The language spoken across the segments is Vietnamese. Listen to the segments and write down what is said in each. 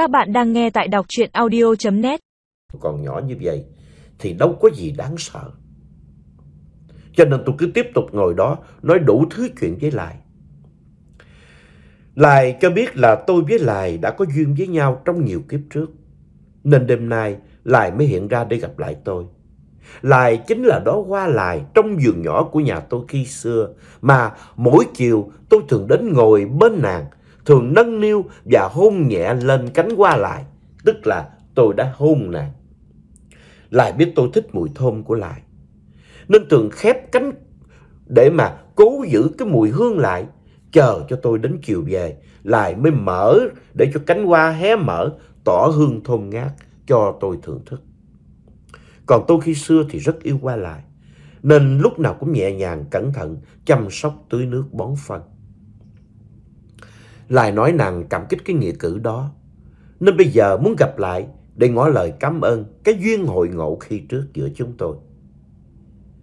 Các bạn đang nghe tại đọc truyện audio.net Còn nhỏ như vậy thì đâu có gì đáng sợ. Cho nên tôi cứ tiếp tục ngồi đó nói đủ thứ chuyện với Lại. Lại cho biết là tôi với Lại đã có duyên với nhau trong nhiều kiếp trước. Nên đêm nay Lại mới hiện ra để gặp lại tôi. Lại chính là đó hoa lại trong vườn nhỏ của nhà tôi khi xưa mà mỗi chiều tôi thường đến ngồi bên nàng, thường nâng niu và hôn nhẹ lên cánh qua lại, tức là tôi đã hôn nàng. Lại biết tôi thích mùi thơm của lại, nên thường khép cánh để mà cố giữ cái mùi hương lại, chờ cho tôi đến chiều về, lại mới mở để cho cánh hoa hé mở, tỏ hương thơm ngát cho tôi thưởng thức. Còn tôi khi xưa thì rất yêu qua lại, nên lúc nào cũng nhẹ nhàng, cẩn thận, chăm sóc tưới nước bón phân. Lại nói nàng cảm kích cái nghĩa cử đó, nên bây giờ muốn gặp lại để ngỏ lời cảm ơn cái duyên hội ngộ khi trước giữa chúng tôi.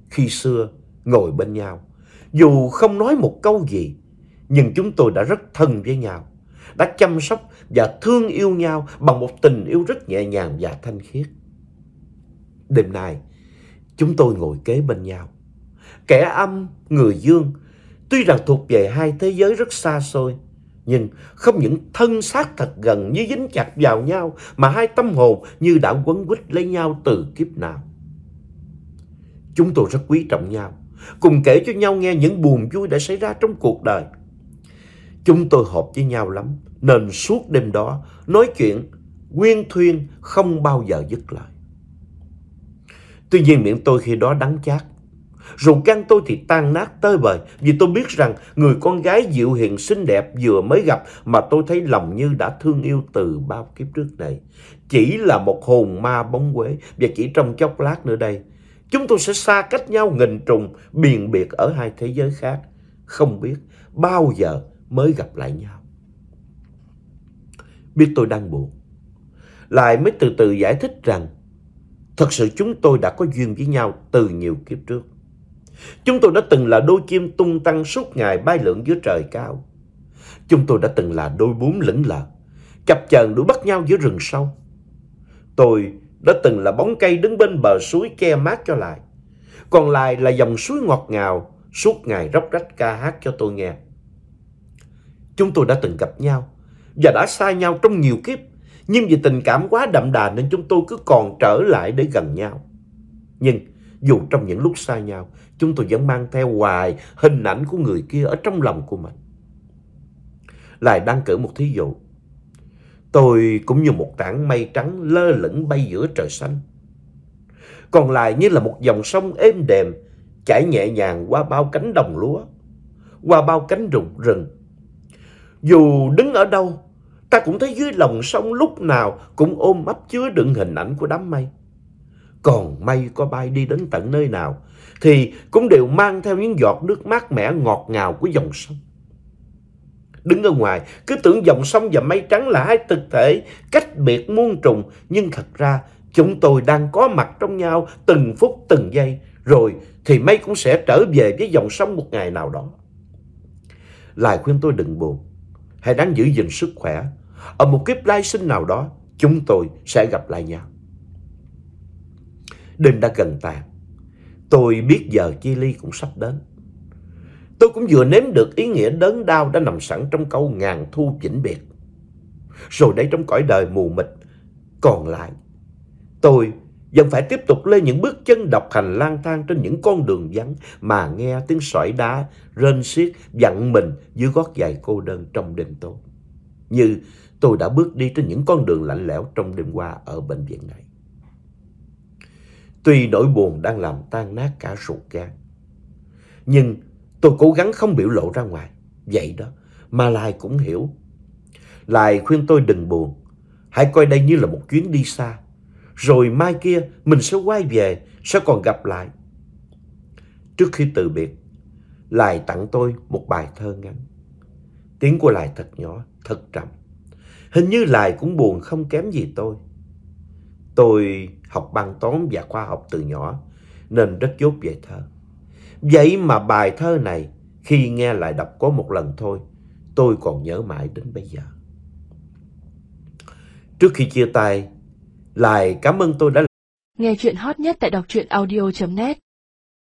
Khi xưa, ngồi bên nhau, dù không nói một câu gì, nhưng chúng tôi đã rất thân với nhau, đã chăm sóc và thương yêu nhau bằng một tình yêu rất nhẹ nhàng và thanh khiết. Đêm nay, chúng tôi ngồi kế bên nhau. Kẻ âm, người dương, tuy rằng thuộc về hai thế giới rất xa xôi, nhưng không những thân xác thật gần như dính chặt vào nhau mà hai tâm hồn như đã quấn quýt lấy nhau từ kiếp nào. Chúng tôi rất quý trọng nhau, cùng kể cho nhau nghe những buồn vui đã xảy ra trong cuộc đời. Chúng tôi hợp với nhau lắm, nên suốt đêm đó nói chuyện quyên thuyên không bao giờ dứt lời. Tuy nhiên miệng tôi khi đó đắng chát. Ruột gan tôi thì tan nát tơi bời vì tôi biết rằng người con gái dịu hiền xinh đẹp vừa mới gặp mà tôi thấy lòng như đã thương yêu từ bao kiếp trước này. Chỉ là một hồn ma bóng quế và chỉ trong chốc lát nữa đây. Chúng tôi sẽ xa cách nhau nghìn trùng, biền biệt ở hai thế giới khác. Không biết bao giờ mới gặp lại nhau. Biết tôi đang buồn. Lại mới từ từ giải thích rằng Thật sự chúng tôi đã có duyên với nhau từ nhiều kiếp trước. Chúng tôi đã từng là đôi chim tung tăng suốt ngày bay lượn giữa trời cao. Chúng tôi đã từng là đôi bướm lững lờ, chập chờn đuổi bắt nhau giữa rừng sâu. Tôi đã từng là bóng cây đứng bên bờ suối che mát cho lại. Còn lại là dòng suối ngọt ngào, suốt ngày róc rách ca hát cho tôi nghe. Chúng tôi đã từng gặp nhau và đã xa nhau trong nhiều kiếp nhưng vì tình cảm quá đậm đà nên chúng tôi cứ còn trở lại để gần nhau. Nhưng dù trong những lúc xa nhau, chúng tôi vẫn mang theo hoài hình ảnh của người kia ở trong lòng của mình. Lại đang cử một thí dụ. Tôi cũng như một tảng mây trắng lơ lửng bay giữa trời xanh. Còn lại như là một dòng sông êm đềm chảy nhẹ nhàng qua bao cánh đồng lúa, qua bao cánh rụng rừng. Dù đứng ở đâu, ta cũng thấy dưới lòng sông lúc nào cũng ôm ấp chứa đựng hình ảnh của đám mây. Còn mây có bay đi đến tận nơi nào thì cũng đều mang theo những giọt nước mát mẻ ngọt ngào của dòng sông. Đứng ở ngoài, cứ tưởng dòng sông và mây trắng là hai thực thể cách biệt muôn trùng, nhưng thật ra chúng tôi đang có mặt trong nhau từng phút từng giây, rồi thì mây cũng sẽ trở về với dòng sông một ngày nào đó. Lại khuyên tôi đừng buồn, hãy đáng giữ gìn sức khỏe. Ở một kiếp lai sinh nào đó, chúng tôi sẽ gặp lại nhau. Đêm đã gần tàn. Tôi biết giờ chia ly cũng sắp đến. Tôi cũng vừa nếm được ý nghĩa đớn đau đã nằm sẵn trong câu ngàn thu vĩnh biệt. Rồi đây trong cõi đời mù mịt, còn lại, tôi vẫn phải tiếp tục lên những bước chân độc hành lang thang trên những con đường vắng mà nghe tiếng sỏi đá rên xiết dặn mình dưới gót giày cô đơn trong đêm tối. Như tôi đã bước đi trên những con đường lạnh lẽo trong đêm qua ở bệnh viện này. Tuy nỗi buồn đang làm tan nát cả ruột gan, nhưng tôi cố gắng không biểu lộ ra ngoài. Vậy đó, mà Lai cũng hiểu. Lai khuyên tôi đừng buồn, hãy coi đây như là một chuyến đi xa. Rồi mai kia mình sẽ quay về, sẽ còn gặp lại. Trước khi từ biệt, Lai tặng tôi một bài thơ ngắn. Tiếng của Lai thật nhỏ, thật trầm. Hình như Lai cũng buồn không kém gì tôi. Tôi học băng toán và khoa học từ nhỏ, nên rất dốt về thơ. Vậy mà bài thơ này, khi nghe lại đọc có một lần thôi, tôi còn nhớ mãi đến bây giờ. Trước khi chia tay, Lại cảm ơn tôi đã Nghe chuyện hot nhất tại đọc truyện audio.net